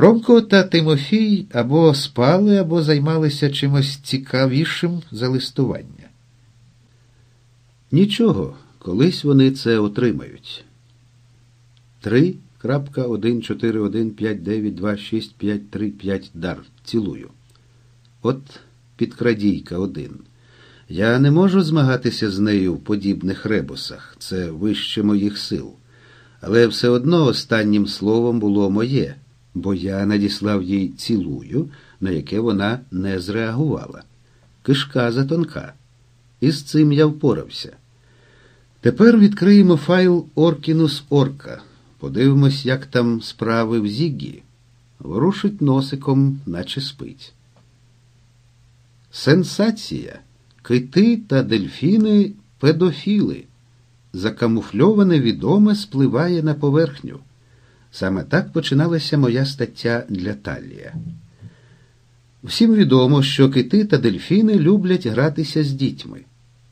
Ромко та Тимофій або спали, або займалися чимось цікавішим за листування. Нічого, колись вони це отримають. 3.14159265355 дар. Цілую. От підкрадійка один. Я не можу змагатися з нею в подібних ребусах. Це вище моїх сил. Але все одно останнім словом було моє бо я надіслав їй цілую, на яке вона не зреагувала. Кишка затонка. І з цим я впорався. Тепер відкриємо файл Оркінус Орка. Подивимось, як там справи в Зігі. Ворушить носиком, наче спить. Сенсація. Кити та дельфіни педофіли. Закамуфльоване відоме спливає на поверхню. Саме так починалася моя стаття для Талія. Всім відомо, що кити та дельфіни люблять гратися з дітьми.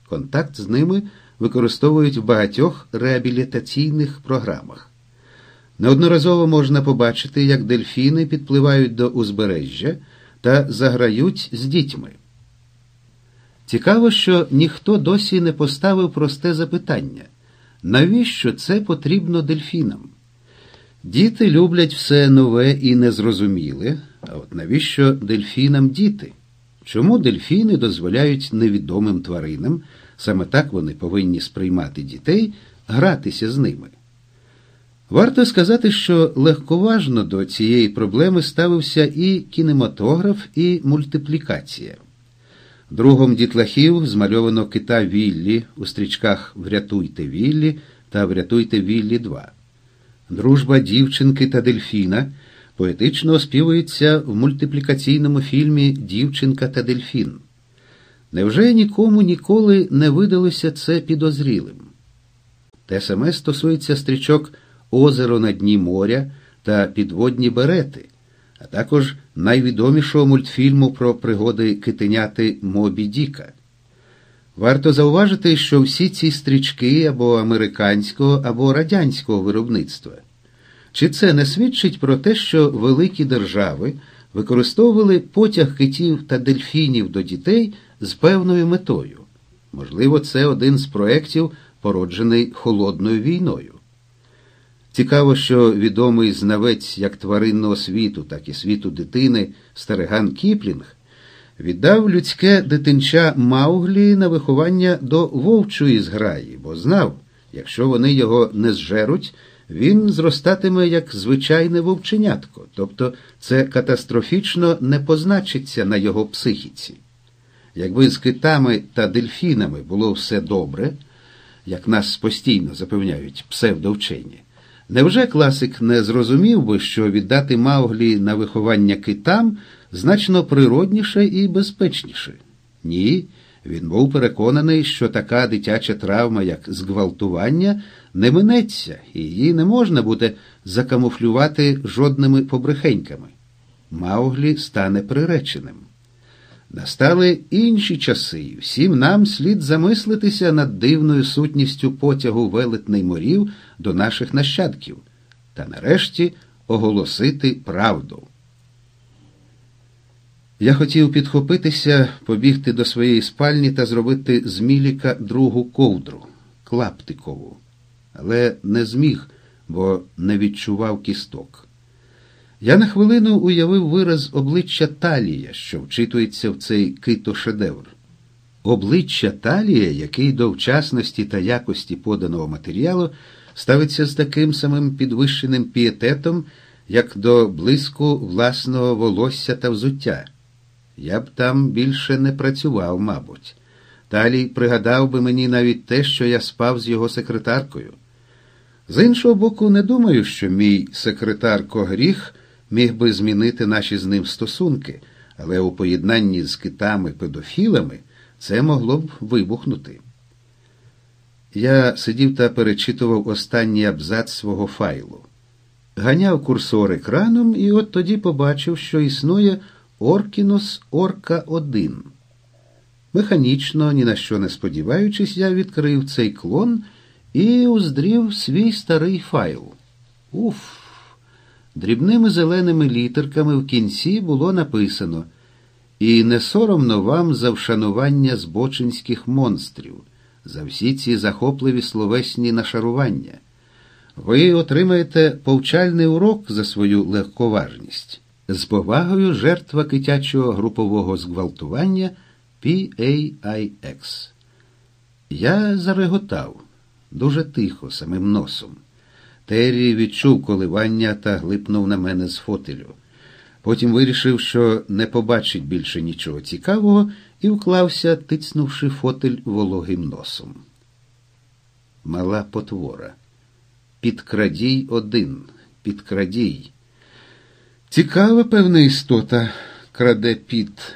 Контакт з ними використовують в багатьох реабілітаційних програмах. Неодноразово можна побачити, як дельфіни підпливають до узбережжя та заграють з дітьми. Цікаво, що ніхто досі не поставив просте запитання навіщо це потрібно дельфінам? Діти люблять все нове і незрозуміле, а от навіщо дельфінам діти? Чому дельфіни дозволяють невідомим тваринам, саме так вони повинні сприймати дітей, гратися з ними? Варто сказати, що легковажно до цієї проблеми ставився і кінематограф, і мультиплікація. Другом дітлахів змальовано кита Віллі у стрічках Врятуйте Віллі та Врятуйте Віллі 2. Дружба дівчинки та дельфіна поетично оспівується в мультиплікаційному фільмі Дівчинка та дельфін. Невже нікому ніколи не видалося це підозрілим? Те саме стосується стрічок Озеро на дні моря та Підводні берети, а також найвідомішого мультфільму про пригоди китеняти Мобі Діка. Варто зауважити, що всі ці стрічки або американського, або радянського виробництва. Чи це не свідчить про те, що великі держави використовували потяг китів та дельфінів до дітей з певною метою? Можливо, це один з проєктів, породжений холодною війною. Цікаво, що відомий знавець як тваринного світу, так і світу дитини Стариган Кіплінг віддав людське дитинча Мауглі на виховання до вовчої зграї, бо знав, якщо вони його не зжеруть, він зростатиме як звичайне вовченятко, тобто це катастрофічно не позначиться на його психіці. Якби з китами та дельфінами було все добре, як нас постійно запевняють псевдовчені, невже класик не зрозумів би, що віддати Мауглі на виховання китам значно природніше і безпечніше. Ні, він був переконаний, що така дитяча травма, як зґвалтування, не минеться, і її не можна буде закамуфлювати жодними побрехеньками. Мауглі стане приреченим. Настали інші часи, і всім нам слід замислитися над дивною сутністю потягу велетний морів до наших нащадків та нарешті оголосити правду. Я хотів підхопитися, побігти до своєї спальні та зробити з Міліка другу ковдру, клаптикову, але не зміг, бо не відчував кісток. Я на хвилину уявив вираз обличчя Талія, що вчитується в цей кито-шедевр. Обличчя Талія, який до вчасності та якості поданого матеріалу ставиться з таким самим підвищеним пієтетом, як до блиску власного волосся та взуття. Я б там більше не працював, мабуть. Талій пригадав би мені навіть те, що я спав з його секретаркою. З іншого боку, не думаю, що мій секретарко гріх міг би змінити наші з ним стосунки, але у поєднанні з китами-педофілами це могло б вибухнути. Я сидів та перечитував останній абзац свого файлу. Ганяв курсор екраном і от тоді побачив, що існує. Оркінос Орка 1 Механічно, ні на що не сподіваючись, я відкрив цей клон і уздрів свій старий файл. Уф! Дрібними зеленими літерками в кінці було написано І не соромно вам за вшанування збочинських монстрів, за всі ці захопливі словесні нашарування. Ви отримаєте повчальний урок за свою легковажність. З повагою жертва китячого групового зґвалтування PAIX. Я зареготав дуже тихо, самим носом. Террі відчув коливання та глипнув на мене з фотелю. Потім вирішив, що не побачить більше нічого цікавого, і вклався, тицнувши фотель вологим носом. Мала потвора. Підкрадій один, підкрадій. Цікава, певна істота, краде піт.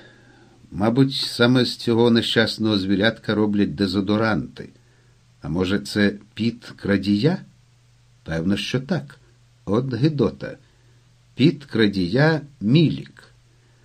Мабуть, саме з цього нещасного звірятка роблять дезодоранти. А може, це піт крадія? Певно, що так. От Гедота. Піт крадія мілік.